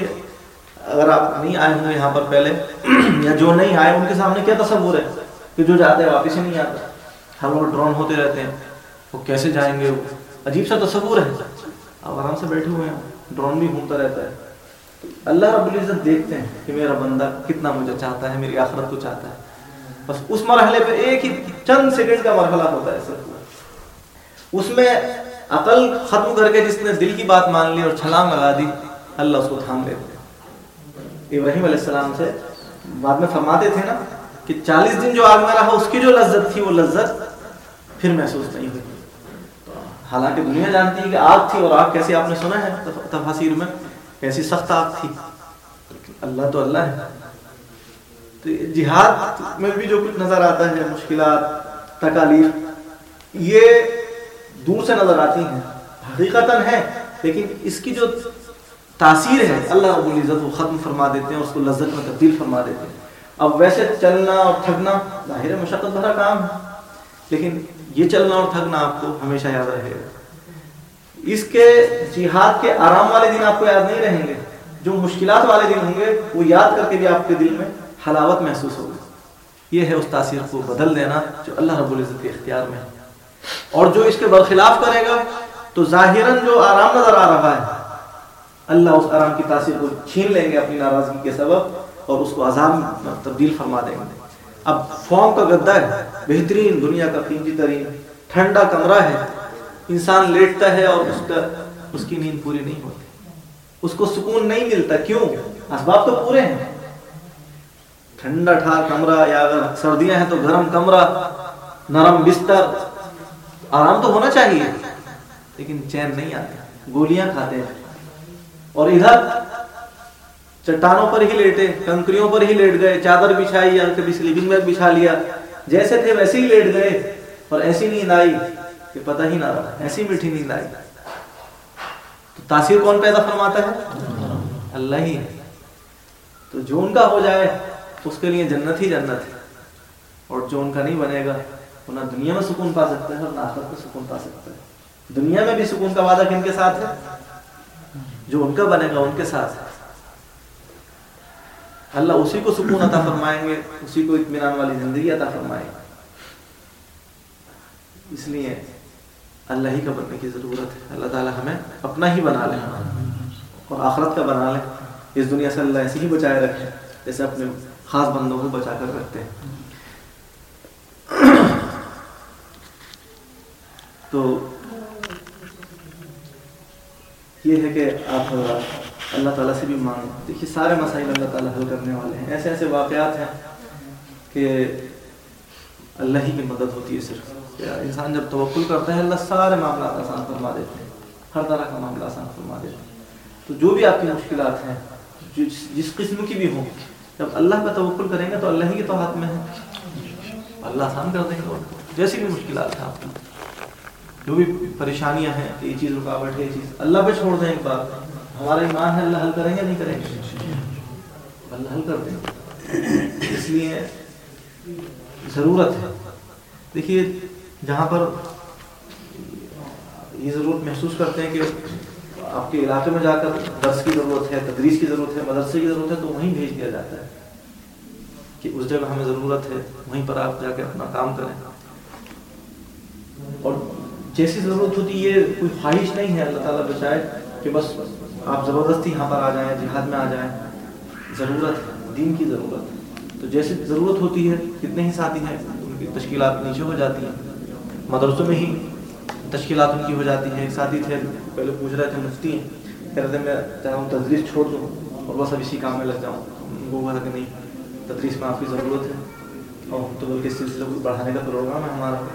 اگر آپ نہیں آئے ہوں گے یہاں پر پہلے، یا جو نہیں آئے، ان کے سامنے کیا تصور ہے کہ جو جاتے ہیں واپس ہی نہیں آتا ہر وہ ڈرون ہوتے رہتے ہیں۔ وہ کیسے جائیں گے؟ عجیب سا تصور ہے۔ آپ آرام سے بیٹھے ہوئے ہیں۔ ڈرون بھی گھومتا رہتا ہے۔ اللہ رب العزت دیکھتے ہیں کہ میرا بندہ کتنا مجھے چاہتا ہے، میری آخرت کو چاہتا ہے۔ بس اس مرحلے پہ ایک ہی چند سیکنڈ کا مرحلہ ہوتا ہے سر اس میں عقل ختم کر کے جس نے دل کی بات مان لی اور چھلانگ لگا دی، اللہ اس کو تھام لیتے ابراہیم علیہ السلام سے بعد میں فرماتے تھے نا کہ چالیس دن جو آگ میں رہا، اس کی جو لذت تھی، وہ لذت پھر محسوس نہیں ہوئی۔ حالانکہ دنیا جانتی ہے کہ آگ تھی اور آگ کیسے آپ نے سنا ہے تفاصیر میں۔ کیسی سخت آگ تھی۔ اللہ تو اللہ ہے۔ تو جہاد میں بھی جو کچھ نظر آتا ہے، مشکلات، تکالیف، یہ دور سے نظر آتی ہیں۔ حقیقت ہے لیکن اس کی جو تاثیر ہے، اللہ رب العزت وہ ختم فرما دیتے ہیں، اس کو لذت میں تبدیل فرما دیتے ہیں۔ اب ویسے چلنا اور تھکنا ظاہر مشقت بھرا کام ہے، لیکن یہ چلنا اور تھکنا آپ کو ہمیشہ یاد رہے گا۔ اس کے جہاد کے آرام والے دن آپ کو یاد نہیں رہیں گے۔ جو مشکلات والے دن ہوں گے، وہ یاد کر کے بھی آپ کے دل میں حلاوت محسوس ہوگی۔ یہ ہے اس تاثیر کو بدل دینا جو اللہ رب العزت کے اختیار میں ہے۔ اور جو اس کے برخلاف کرے گا، تو ظاہراً جو آرام نظر آ رہا ہے، اللہ اس آرام کی تاثیر کو چھین لیں گے اپنی ناراضگی کے سبب اور اس کو عذاب میں تبدیل فرما دیں گے۔ اب فارم کا گدا ہے، بہترین، دنیا کا قیمتی ترین، ٹھنڈا کمرہ ہے۔ انسان لیٹتا ہے اور اس کا اس کی نیند پوری نہیں ہوتی۔ اس کو سکون نہیں ملتا۔ کیوں؟ اسباب تو پورے ہیں۔ ٹھنڈا ٹھار کمرہ یا اگر سردیاں ہیں تو گرم کمرہ، نرم بستر۔ آرام تو ہونا چاہیے، لیکن چین نہیں آتا۔ گولیاں کھاتے ہیں۔ اور ادھر چٹانوں پر ہی لیٹے، کنکریوں پر ہی لیٹ گئے، چادر بچھائی یا کبھی سلیپنگ بیگ بچھا لیا۔ جیسے تھے ویسے ہی لیٹ گئے، اور ایسی نیند آئی۔ کہ پتہ ہی نہ رہا، ایسی میٹھی نیند آئی۔ تو تاثیر کون پیدا فرماتا ہے؟ اللہ ہی۔ ہے تو جو ان کا ہو جائے، اس کے لیے جنت ہی جنت ہے۔ اور جو ان کا نہیں بنے گا، وہ نہ دنیا میں سکون پا سکتا ہے، اور نہ آخرت میں سکون پا سکتا ہے۔ دنیا میں بھی سکون کا وعدہ کن کے ساتھ ہے؟ جو ان کا بنے گا، ان کے ساتھ۔ ہے اللہ اسی کو سکون عطا فرمائیں گے، اسی کو اطمینان والی زندگی عطا فرمائیں گے۔ اس لیے اللہ ہی کا بننے کی ضرورت ہے۔ اللہ تعالی ہمیں اپنا ہی بنا لے۔ اور آخرت کا بنا لے۔ اس دنیا سے اللہ ایسے ہی بچائے رکھے جیسے اپنے خاص بندوں کو بچا کر رکھتے ہیں۔ تو یہ ہے کہ آپ اللہ تعالیٰ سے بھی مانگ۔ دیکھیے سارے مسائل اللہ تعالیٰ حل کرنے والے ہیں۔ ایسے ایسے واقعات ہیں کہ اللہ ہی کی مدد ہوتی ہے صرف۔ انسان جب توقل کرتا ہے، اللہ سارے معاملات آسان فرما دیتے ہیں۔ ہر طرح کا معاملہ آسان فرما دیتے ہیں۔ تو جو بھی آپ کی مشکلات ہیں جس جس قسم کی بھی ہوں، جب اللہ کا توقل کریں گے تو اللہ ہی کے تو ہاتھ میں ہے۔ اللہ آسان کر دیں گے۔ جیسی بھی مشکلات ہیں آپ کی جو بھی پریشانیاں ہیں یہ چیز رکاوٹ ہے، یہ چیز اللہ پہ چھوڑ دیں ایک بار۔ ہمارا ایمان ہے، اللہ حل کریں گے نہیں کریں گے؟ اللہ حل کر دیں گے۔ اس لیے ضرورت ہے۔ دیکھیے جہاں پر یہ ضرورت محسوس کرتے ہیں کہ آپ کے علاقے میں جا کر درس کی ضرورت ہے، تدریس کی ضرورت ہے، مدرسے کی ضرورت ہے، تو وہیں بھیج دیا جاتا ہے کہ اس جگہ ہمیں ضرورت ہے، وہیں پر آپ جا کے اپنا کام کریں۔ اور جیسی ضرورت ہوتی ہے، کوئی خواہش نہیں ہے اللہ تعالیٰ بچائے کہ بس آپ زبردستی یہاں پر آ جائیں، جہاد میں آ جائیں۔ ضرورت ہے، دین کی ضرورت ہے۔ تو جیسی ضرورت ہوتی ہے، کتنے ہی ساتھی ہیں، ان کی تشکیلات نیچے ہو جاتی ہیں۔ مدرسوں میں ہی تشکیلات ان کی ہو جاتی ہیں ایک ساتھی تھے، پہلے پوچھ رہے تھے مفتی ہیں، کہہ رہے تھے میں چاہتا ہوں تدریس چھوڑ دوں اور بس اب اسی کام میں لگ جاؤں۔ ان کو کہا کہ نہیں، تدریس میں آپ کی ضرورت ہے اور تو بلکہ اس سلسلے کو بڑھانے کا پروگرام ہے ہمارا۔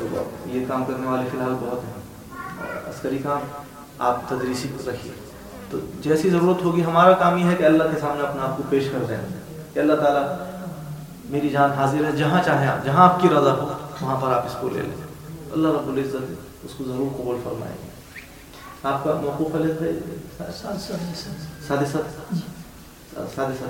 تو یہ کام کرنے والے فی الحال بہت ہیں۔ عسکری کام آپ تدریسی رکھیے۔ تو جیسی ضرورت ہوگی، ہمارا کام یہ ہے کہ اللہ کے سامنے اپنا آپ کو پیش کر دیں کہ اللہ تعالیٰ، میری جان حاضر ہے، جہاں چاہیں آپ، جہاں آپ کی رضا ہو وہاں پر آپ اس کو لے لیں۔ اللہ رب العزت اس کو ضرور قبول فرمائیں گے آپ کا موقوف ہے؟ سادے سات سادے سات